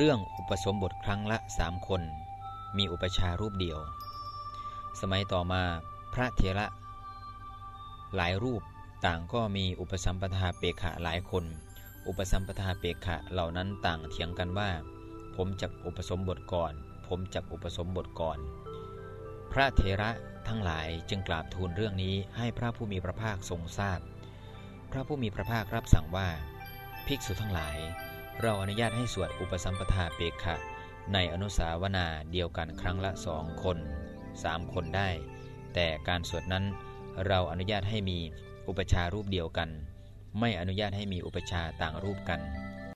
เรื่องอุปสมบทครั้งละสามคน มีอุปชารูปเดียว สมัยต่อมาพระเทระหลายรูปต่างก็มีอุปสัมปทาเปขะหลายคน อุปสัมปทาเปขะเหล่านั้นต่างเถียงกันว่า ผมจักอุปสมบทก่อน ผมจักอุปสมบทก่อน พระเทระทั้งหลายจึงกราบทูลเรื่องนี้ให้พระผู้มีพระภาคทรงทราบพพระผู้มีพระภาครับสั่งว่า ภิกษุทั้งหลาย เราอนุญาตให้สวดอุปสัมปทาเปกขะ ในอนุสาวนาเดียวกันครั้งละสองคนสามคนได้ แต่การสวดนั้นเราอนุญาตให้มีอุปชารูปเดียวกัน ไม่อนุญาตให้มีอุปชาต่างรูปกัน